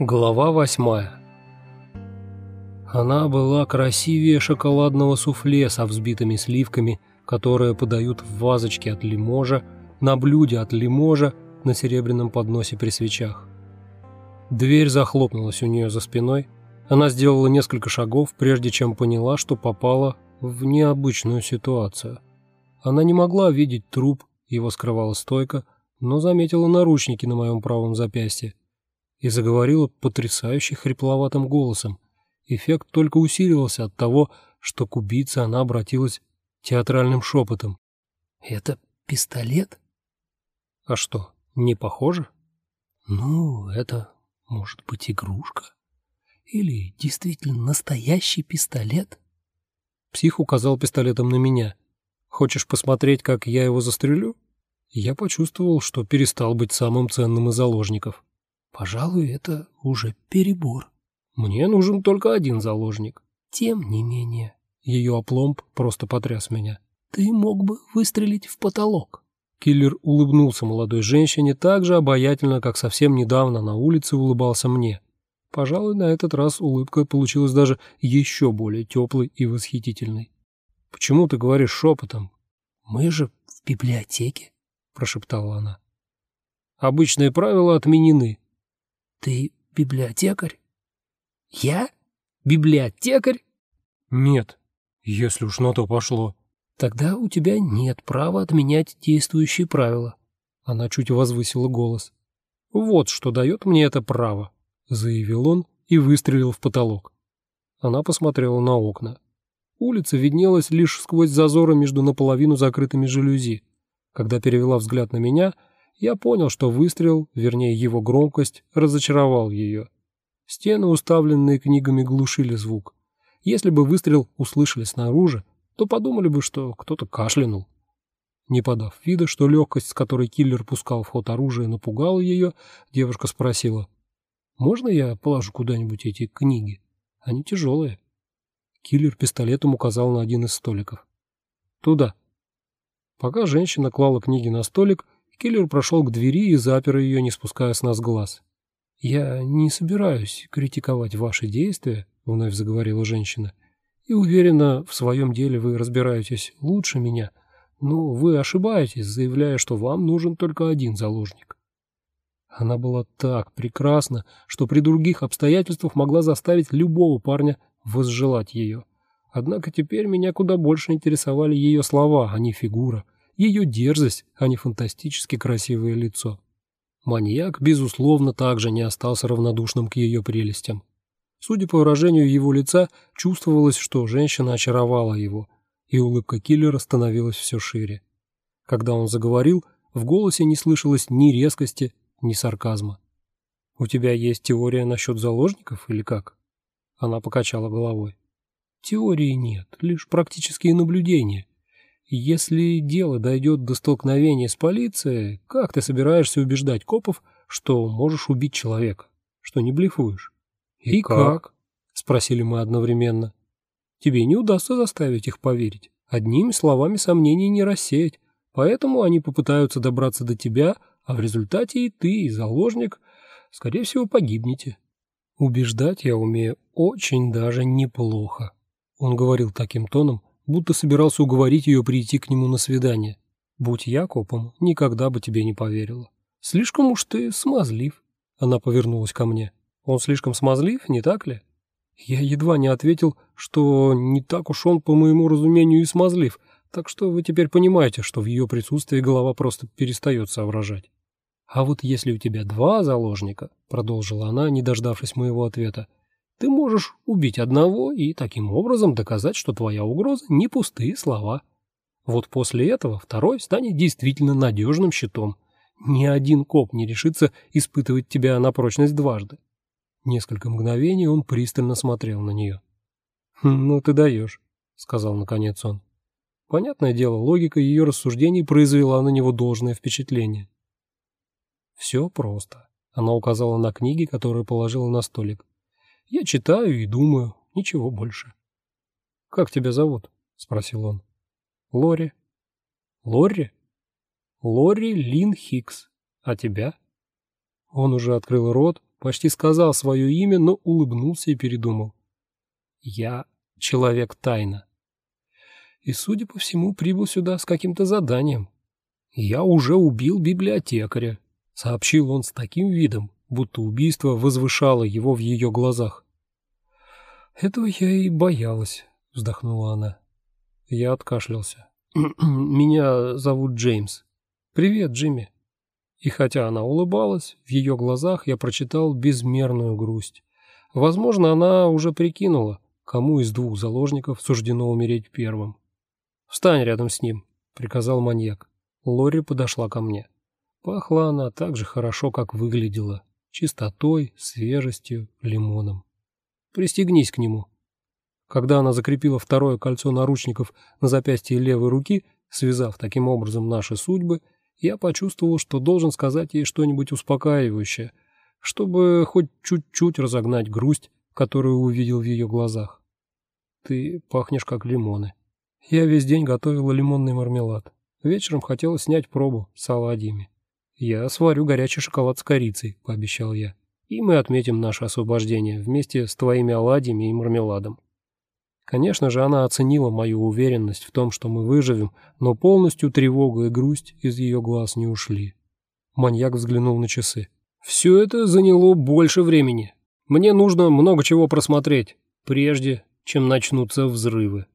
Глава восьмая Она была красивее шоколадного суфле со взбитыми сливками, которые подают в вазочке от лиможа, на блюде от лиможа, на серебряном подносе при свечах. Дверь захлопнулась у нее за спиной. Она сделала несколько шагов, прежде чем поняла, что попала в необычную ситуацию. Она не могла видеть труп, его скрывала стойка, но заметила наручники на моем правом запястье и заговорила потрясающе хрипловатым голосом. Эффект только усиливался от того, что к убийце она обратилась театральным шепотом. «Это пистолет?» «А что, не похоже?» «Ну, это может быть игрушка. Или действительно настоящий пистолет?» Псих указал пистолетом на меня. «Хочешь посмотреть, как я его застрелю?» Я почувствовал, что перестал быть самым ценным из заложников. Пожалуй, это уже перебор. Мне нужен только один заложник. Тем не менее, ее опломб просто потряс меня. Ты мог бы выстрелить в потолок. Киллер улыбнулся молодой женщине так же обаятельно, как совсем недавно на улице улыбался мне. Пожалуй, на этот раз улыбка получилась даже еще более теплой и восхитительной. «Почему ты говоришь шепотом?» «Мы же в библиотеке», — прошептала она. «Обычные правила отменены. Ты библиотекарь? Я? Библиотекарь? Нет, если уж на то пошло. Тогда у тебя нет права отменять действующие правила. Она чуть возвысила голос. Вот что дает мне это право, заявил он и выстрелил в потолок. Она посмотрела на окна. Улица виднелась лишь сквозь зазоры между наполовину закрытыми жалюзи. Когда перевела взгляд на меня, я понял, что выстрел, вернее его громкость, разочаровал ее. Стены, уставленные книгами, глушили звук. Если бы выстрел услышали снаружи, то подумали бы, что кто-то кашлянул. Не подав вида, что легкость, с которой киллер пускал в ход оружие, напугала ее, девушка спросила, «Можно я положу куда-нибудь эти книги? Они тяжелые». Киллер пистолетом указал на один из столиков. «Туда». Пока женщина клала книги на столик, Киллер прошел к двери и запер ее, не спуская с нас глаз. «Я не собираюсь критиковать ваши действия», — вновь заговорила женщина. «И уверена, в своем деле вы разбираетесь лучше меня, но вы ошибаетесь, заявляя, что вам нужен только один заложник». Она была так прекрасна, что при других обстоятельствах могла заставить любого парня возжелать ее. Однако теперь меня куда больше интересовали ее слова, а не фигура — ее дерзость, а не фантастически красивое лицо. Маньяк, безусловно, также не остался равнодушным к ее прелестям. Судя по выражению его лица, чувствовалось, что женщина очаровала его, и улыбка киллера становилась все шире. Когда он заговорил, в голосе не слышалось ни резкости, ни сарказма. «У тебя есть теория насчет заложников или как?» Она покачала головой. «Теории нет, лишь практические наблюдения. Если дело дойдет до столкновения с полицией, как ты собираешься убеждать копов, что можешь убить человека, что не блефуешь? И, И как? как? Спросили мы одновременно. Тебе не удастся заставить их поверить. Одними словами сомнений не рассеять, поэтому они попытаются добраться до тебя, а в результате и ты, и заложник, скорее всего, погибнете. Убеждать я умею очень даже неплохо. Он говорил таким тоном, будто собирался уговорить ее прийти к нему на свидание. Будь я копом, никогда бы тебе не поверила. Слишком уж ты смазлив. Она повернулась ко мне. Он слишком смазлив, не так ли? Я едва не ответил, что не так уж он, по моему разумению, и смазлив, так что вы теперь понимаете, что в ее присутствии голова просто перестает соображать. «А вот если у тебя два заложника», — продолжила она, не дождавшись моего ответа, ты можешь убить одного и таким образом доказать, что твоя угроза не пустые слова. Вот после этого второй станет действительно надежным щитом. Ни один коп не решится испытывать тебя на прочность дважды. Несколько мгновений он пристально смотрел на нее. «Хм, «Ну ты даешь», — сказал наконец он. Понятное дело, логика ее рассуждений произвела на него должное впечатление. «Все просто», — она указала на книги, которые положила на столик. Я читаю и думаю, ничего больше. «Как тебя зовут?» — спросил он. «Лори». «Лори?» «Лори Лин Хикс. А тебя?» Он уже открыл рот, Почти сказал свое имя, но улыбнулся и передумал. Я человек-тайна. И, судя по всему, прибыл сюда с каким-то заданием. Я уже убил библиотекаря, сообщил он с таким видом, будто убийство возвышало его в ее глазах. Этого я и боялась, вздохнула она. Я откашлялся. Меня зовут Джеймс. Привет, Джимми. И хотя она улыбалась, в ее глазах я прочитал безмерную грусть. Возможно, она уже прикинула, кому из двух заложников суждено умереть первым. «Встань рядом с ним», — приказал маньяк. Лори подошла ко мне. Пахла она так же хорошо, как выглядела. Чистотой, свежестью, лимоном. «Пристегнись к нему». Когда она закрепила второе кольцо наручников на запястье левой руки, связав таким образом наши судьбы, я почувствовал, что должен сказать ей что-нибудь успокаивающее, чтобы хоть чуть-чуть разогнать грусть, которую увидел в ее глазах. «Ты пахнешь как лимоны». Я весь день готовила лимонный мармелад. Вечером хотела снять пробу с оладьями. «Я сварю горячий шоколад с корицей», — пообещал я. «И мы отметим наше освобождение вместе с твоими оладьями и мармеладом». Конечно же, она оценила мою уверенность в том, что мы выживем, но полностью тревога и грусть из ее глаз не ушли. Маньяк взглянул на часы. «Все это заняло больше времени. Мне нужно много чего просмотреть, прежде чем начнутся взрывы».